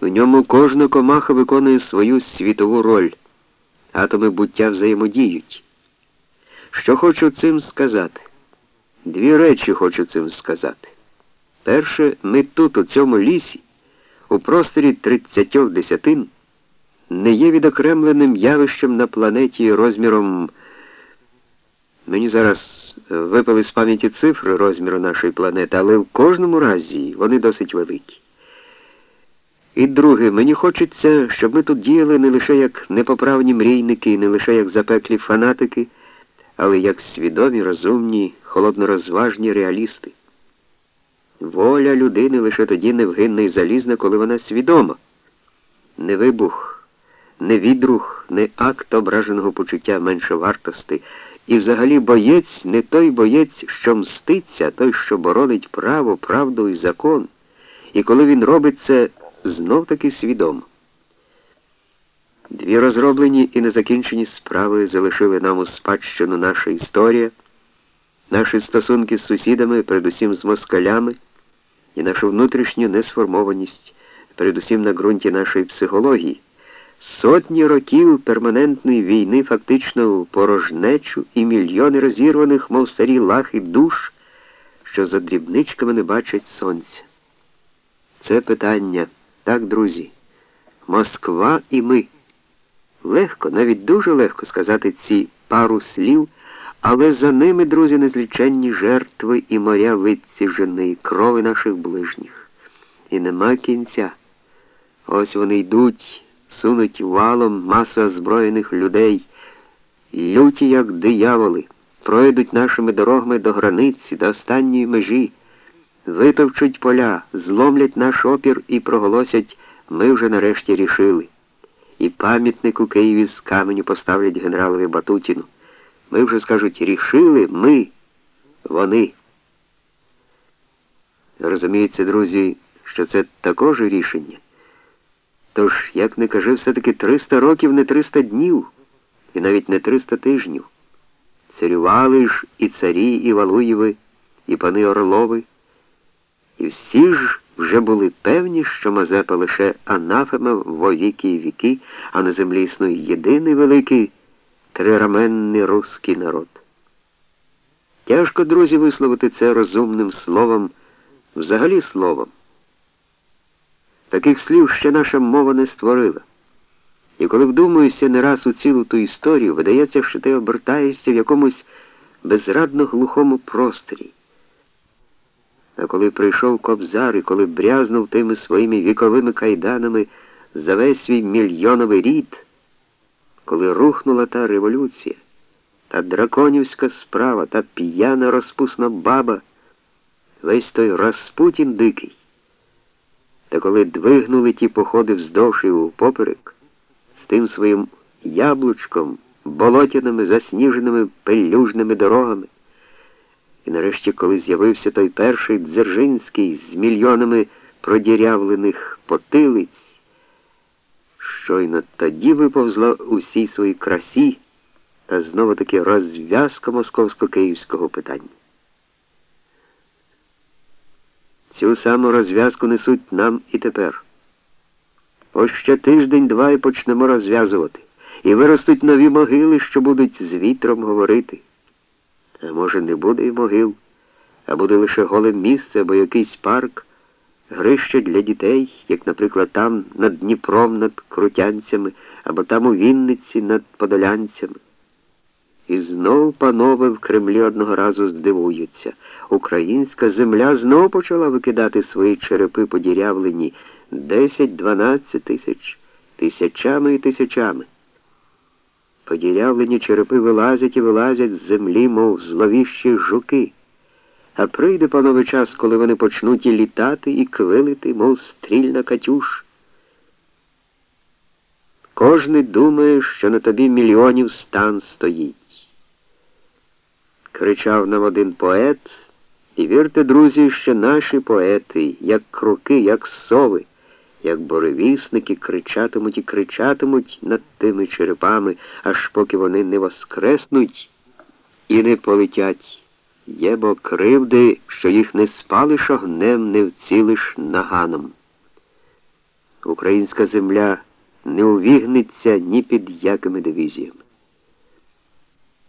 В ньому кожна комаха виконує свою світову роль, атоми буття взаємодіють. Що хочу цим сказати? Дві речі хочу цим сказати. Перше, ми тут, у цьому лісі, у просторі тридцятьох десятин, не є відокремленим явищем на планеті розміром. Мені зараз випали з пам'яті цифри розміру нашої планети, але в кожному разі вони досить великі. І друге, мені хочеться, щоб ми тут діяли не лише як непоправні мрійники, не лише як запеклі фанатики, але як свідомі, розумні, холоднорозважні реалісти. Воля людини лише тоді невгинна і залізна, коли вона свідома. Не вибух, не відрух, не акт ображеного почуття меншовартости. І взагалі боєць не той боєць, що мститься, а той, що боронить право, правду і закон. І коли він робить це знов таки свідомо. Дві розроблені і незакінчені справи залишили нам у спадщину наша історія, наші стосунки з сусідами, передусім з москалями, і нашу внутрішню несформованість, передусім на ґрунті нашої психології. Сотні років перманентної війни фактично в порожнечу і мільйони розірваних, мов старі лахи душ, що за дрібничками не бачать сонця. Це питання, так, друзі, Москва і ми. Легко, навіть дуже легко сказати ці пару слів, але за ними, друзі, незліченні жертви і моря виціженої крови наших ближніх. І нема кінця. Ось вони йдуть сунуть валом масу озброєних людей, люті, як дияволи, пройдуть нашими дорогами до границі, до останньої межі, витовчуть поля, зломлять наш опір і проголосять ми вже нарешті рішили. І пам'ятник у Києві з каменю поставлять генералові Батутіну. Ми вже скажуть рішили ми, вони. Розуміється, друзі, що це також рішення. Тож, як не кажи, все-таки 300 років не 300 днів, і навіть не 300 тижнів. Царювали ж і царі, і Валуєви, і пани Орлови, і всі ж вже були певні, що Мазепа лише анафема во віки і віки, а на землі існує єдиний великий трираменний русський народ. Тяжко, друзі, висловити це розумним словом, взагалі словом. Таких слів ще наша мова не створила. І коли вдумуєшся не раз у цілу ту історію, видається, що ти обертаєшся в якомусь безрадно глухому просторі. А коли прийшов кобзар і коли брязнув тими своїми віковими кайданами за весь свій мільйоновий рід, коли рухнула та революція, та драконівська справа, та п'яна розпусна баба, весь той Распутін дикий. Та коли двигнули ті походи вздовж і упоперек, з тим своїм яблучком, болотяними, засніженими пелюжними дорогами, і нарешті, коли з'явився той перший Дзержинський з мільйонами продірявлених потилиць, щойно тоді виповзла усій своїй красі та знову таки розв'язка московсько-київського питання. Цю саму розв'язку несуть нам і тепер. Ось ще тиждень-два і почнемо розв'язувати. І виростуть нові могили, що будуть з вітром говорити. А може, не буде і могил, а буде лише голе місце або якийсь парк, грище для дітей, як, наприклад, там над Дніпром, над Крутянцями, або там у Вінниці над Подолянцями. І знов панове в Кремлі одного разу здивуються. Українська земля знов почала викидати свої черепи подірявлені 10-12 тисяч, тисячами і тисячами. Подірявлені черепи вилазять і вилазять з землі, мов зловіщі жуки. А прийде, панове, час, коли вони почнуть і літати, і квилити, мов стрільна Катюш. Кожний думає, що на тобі мільйонів стан стоїть кричав нам один поет, і вірте, друзі, що наші поети, як круки, як сови, як боревісники, кричатимуть і кричатимуть над тими черепами, аж поки вони не воскреснуть і не полетять. Є бо кривди, що їх не спалиш огнем, не вцілиш наганом. Українська земля не увігнеться ні під якими дивізіями.